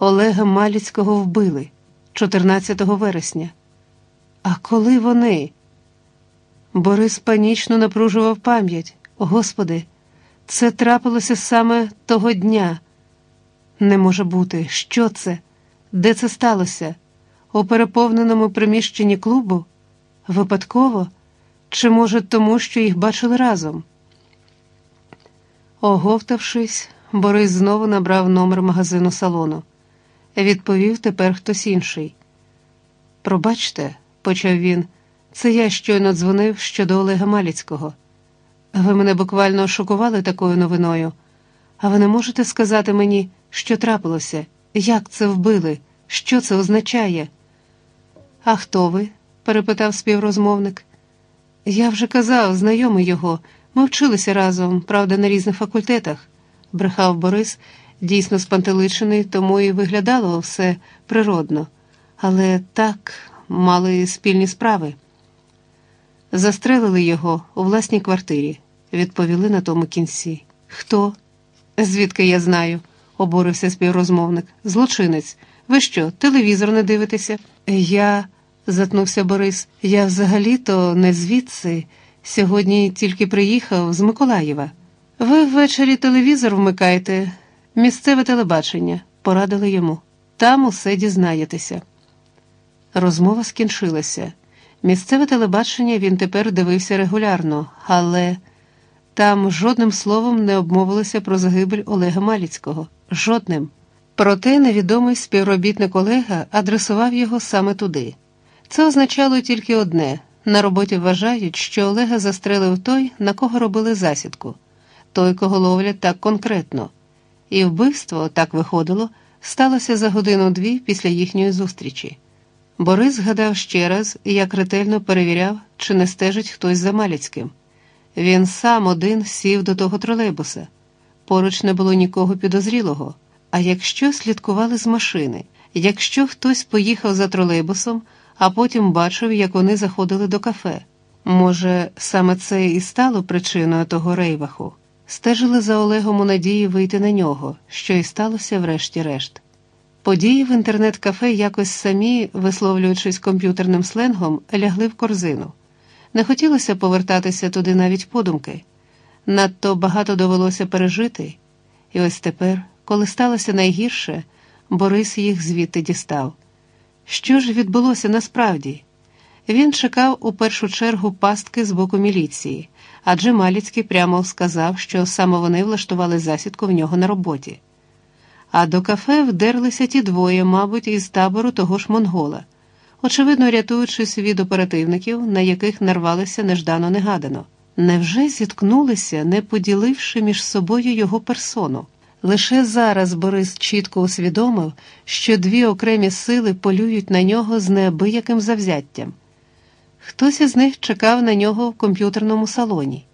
Олега Маліцького вбили 14 вересня. А коли вони? Борис панічно напружував пам'ять. Господи, це трапилося саме того дня. Не може бути, що це? Де це сталося? У переповненому приміщенні клубу? Випадково? Чи, може, тому, що їх бачили разом? Оговтавшись, Борис знову набрав номер магазину салону. Відповів тепер хтось інший. Пробачте, почав він, це я щойно дзвонив щодо Олега Маліцького. Ви мене буквально шокували такою новиною, а ви не можете сказати мені, що трапилося, як це вбили, що це означає? А хто ви? перепитав співрозмовник. Я вже казав, знайомий його. Ми вчилися разом, правда, на різних факультетах, брехав Борис, дійсно спантеличений, тому і виглядало все природно, але так мали спільні справи. Застрелили його у власній квартирі, відповіли на тому кінці. Хто? Звідки я знаю, обурився співрозмовник. Злочинець. Ви що, телевізор не дивитеся? Я, затнувся Борис, я взагалі-то не звідси. Сьогодні тільки приїхав з Миколаєва. Ви ввечері телевізор вмикаєте, місцеве телебачення, порадили йому. Там усе дізнаєтеся. Розмова скінчилася. Місцеве телебачення він тепер дивився регулярно, але там жодним словом не обмовилося про загибель Олега Маліцького. Жодним. Проте невідомий співробітник Олега адресував його саме туди. Це означало тільки одне на роботі вважають, що Олега застрелив той, на кого робили засідку, той, кого ловлять так конкретно. І вбивство, так виходило, сталося за годину-дві після їхньої зустрічі. Борис згадав ще раз, як ретельно перевіряв, чи не стежить хтось за Маліцьким. Він сам один сів до того тролейбуса. Поруч не було нікого підозрілого. А якщо слідкували з машини, якщо хтось поїхав за тролейбусом, а потім бачив, як вони заходили до кафе, може, саме це і стало причиною того рейваху, стежили за Олегом у надії вийти на нього, що і сталося врешті-решт. Події в інтернет-кафе якось самі, висловлюючись комп'ютерним сленгом, лягли в корзину. Не хотілося повертатися туди навіть подумки. Надто багато довелося пережити, і ось тепер, коли сталося найгірше, Борис їх звідти дістав. Що ж відбулося насправді? Він чекав у першу чергу пастки з боку міліції, адже Маліцький прямо сказав, що саме вони влаштували засідку в нього на роботі. А до кафе вдерлися ті двоє, мабуть, із табору того ж монгола, очевидно, рятуючись від оперативників, на яких нарвалися неждано негадано. Невже зіткнулися, не поділивши між собою його персону? Лише зараз Борис чітко усвідомив, що дві окремі сили полюють на нього з неабияким завзяттям. Хтось із них чекав на нього в комп'ютерному салоні,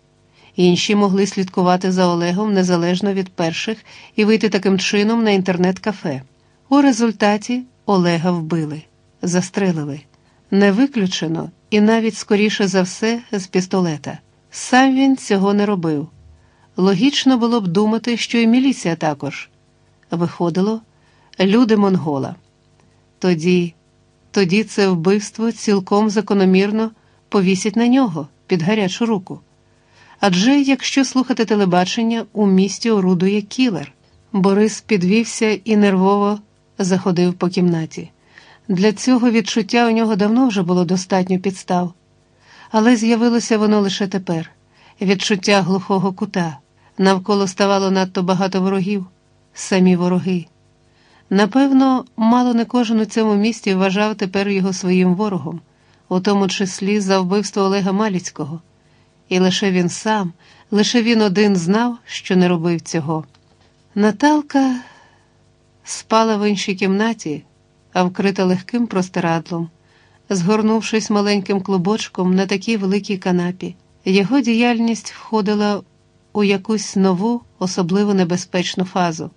інші могли слідкувати за Олегом незалежно від перших і вийти таким чином на інтернет-кафе. У результаті Олега вбили, застрелили. Не виключено і навіть скоріше за все з пістолета. Сам він цього не робив. Логічно було б думати, що і міліція також. Виходило, люди монгола. Тоді, тоді це вбивство цілком закономірно повісять на нього під гарячу руку. Адже якщо слухати телебачення, у місті орудує кілер. Борис підвівся і нервово заходив по кімнаті. Для цього відчуття у нього давно вже було достатньо підстав, але з'явилося воно лише тепер відчуття глухого кута. Навколо ставало надто багато ворогів, самі вороги. Напевно, мало не кожен у цьому місті вважав тепер його своїм ворогом, у тому числі за вбивство Олега Маліцького. І лише він сам, лише він один знав, що не робив цього. Наталка спала в іншій кімнаті, а вкрита легким простирадлом, згорнувшись маленьким клубочком на такій великій канапі. Його діяльність входила у якусь нову, особливо небезпечну фазу.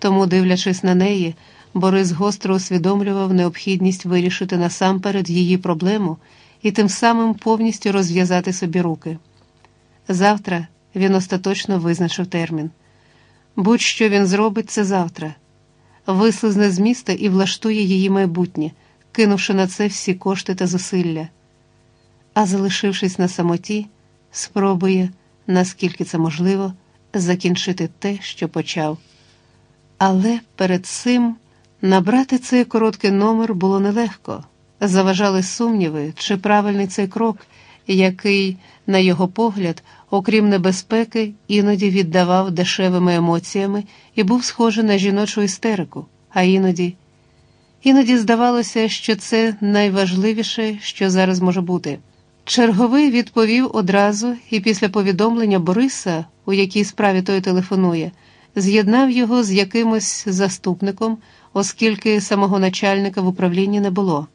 Тому, дивлячись на неї, Борис гостро усвідомлював необхідність вирішити насамперед її проблему і тим самим повністю розв'язати собі руки. Завтра він остаточно визначив термін. Будь-що він зробить це завтра. вислизне з міста і влаштує її майбутнє, кинувши на це всі кошти та зусилля. А залишившись на самоті, спробує, наскільки це можливо, закінчити те, що почав. Але перед цим набрати цей короткий номер було нелегко. Заважали сумніви, чи правильний цей крок, який, на його погляд, окрім небезпеки, іноді віддавав дешевими емоціями і був схожий на жіночу істерику, а іноді. Іноді здавалося, що це найважливіше, що зараз може бути. Черговий відповів одразу і після повідомлення Бориса, у якій справі той телефонує, з'єднав його з якимось заступником, оскільки самого начальника в управлінні не було.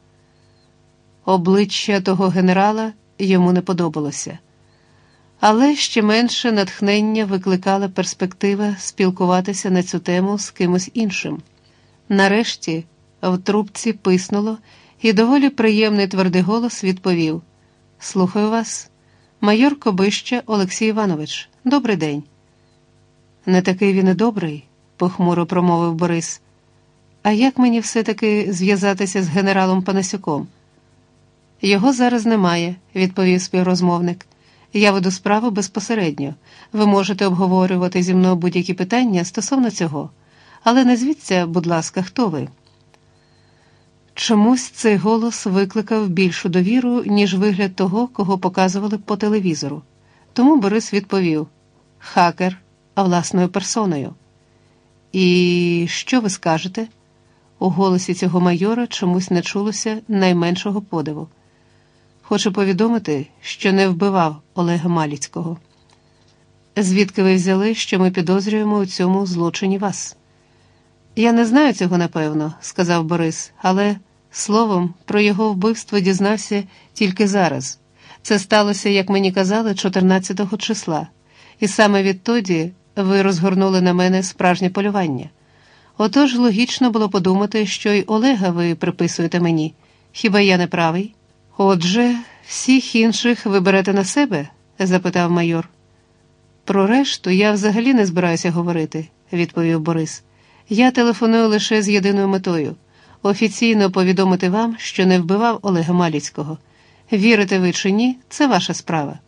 Обличчя того генерала йому не подобалося, але ще менше натхнення викликала перспектива спілкуватися на цю тему з кимось іншим. Нарешті в трубці писнуло, і доволі приємний твердий голос відповів: Слухаю вас, майор Кобища Олексій Іванович, добрий день. Не такий він і добрий, похмуро промовив Борис. А як мені все-таки зв'язатися з генералом Панасюком? Його зараз немає, відповів співрозмовник. Я веду справу безпосередньо. Ви можете обговорювати зі мною будь-які питання стосовно цього. Але назвіться, будь ласка, хто ви? Чомусь цей голос викликав більшу довіру, ніж вигляд того, кого показували по телевізору. Тому Борис відповів: Хакер, а власною персоною. І що ви скажете? У голосі цього майора чомусь не чулося найменшого подиву. Хочу повідомити, що не вбивав Олега Маліцького. Звідки ви взяли, що ми підозрюємо у цьому злочині вас? Я не знаю цього напевно, сказав Борис, але словом про його вбивство дізнався тільки зараз. Це сталося, як мені казали, 14 числа, і саме відтоді ви розгорнули на мене справжнє полювання. Отож логічно було подумати, що й Олега ви приписуєте мені. Хіба я не правий? Отже, всіх інших ви берете на себе? запитав майор. Про решту я взагалі не збираюся говорити, відповів Борис. Я телефоную лише з єдиною метою офіційно повідомити вам, що не вбивав Олега Маліцького. Вірите ви чи ні, це ваша справа.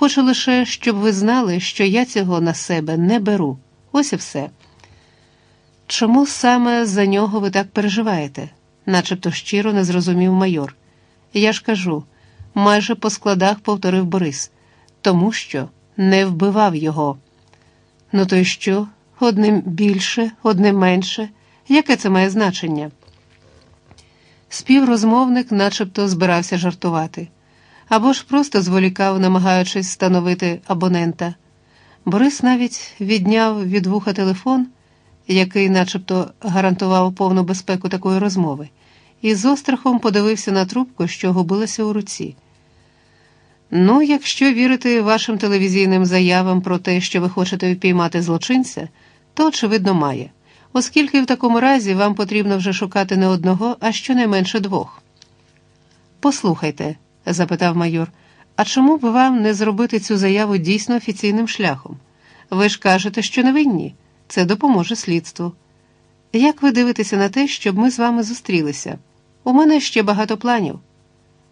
Хочу лише, щоб ви знали, що я цього на себе не беру. Ось і все. Чому саме за нього ви так переживаєте? начебто щиро не зрозумів майор. Я ж кажу, майже по складах повторив Борис, тому що не вбивав його. Ну то й що? Одним більше, одним менше. Яке це має значення? Співрозмовник начебто збирався жартувати або ж просто зволікав, намагаючись встановити абонента. Борис навіть відняв від вуха телефон, який начебто гарантував повну безпеку такої розмови, і з острахом подивився на трубку, що губилася у руці. Ну, якщо вірити вашим телевізійним заявам про те, що ви хочете впіймати злочинця, то очевидно має, оскільки в такому разі вам потрібно вже шукати не одного, а щонайменше двох. Послухайте запитав майор, а чому б вам не зробити цю заяву дійсно офіційним шляхом? Ви ж кажете, що не винні. Це допоможе слідству. Як ви дивитеся на те, щоб ми з вами зустрілися? У мене ще багато планів.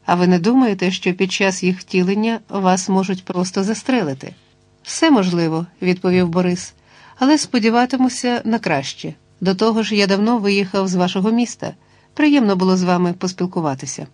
А ви не думаєте, що під час їх втілення вас можуть просто застрелити? Все можливо, відповів Борис, але сподіватимуся на краще. До того ж, я давно виїхав з вашого міста. Приємно було з вами поспілкуватися.